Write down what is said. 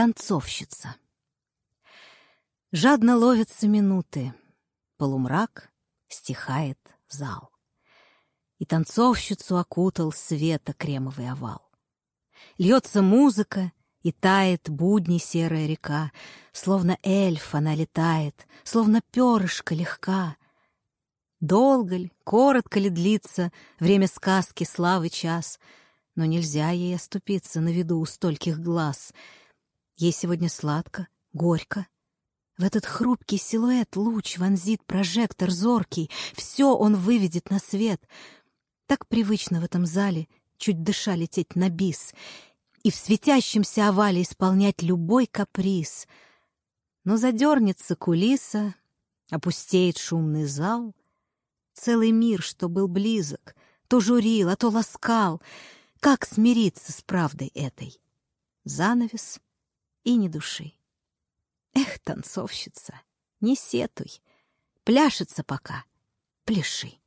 Танцовщица. Жадно ловятся минуты. Полумрак стихает зал. И танцовщицу окутал света кремовый овал. Льется музыка, и тает будни серая река, Словно эльф она летает, словно перышко легка. Долго ли, коротко ли длится Время сказки, славы час, Но нельзя ей оступиться на виду у стольких глаз — Ей сегодня сладко, горько. В этот хрупкий силуэт луч вонзит прожектор зоркий, все он выведет на свет. Так привычно в этом зале чуть дыша лететь на бис и в светящемся овале исполнять любой каприз. Но задернется кулиса, опустеет шумный зал. Целый мир, что был близок, то журил, а то ласкал. Как смириться с правдой этой? Занавес — и ни души. Эх, танцовщица, не сетуй, пляшется пока, пляши.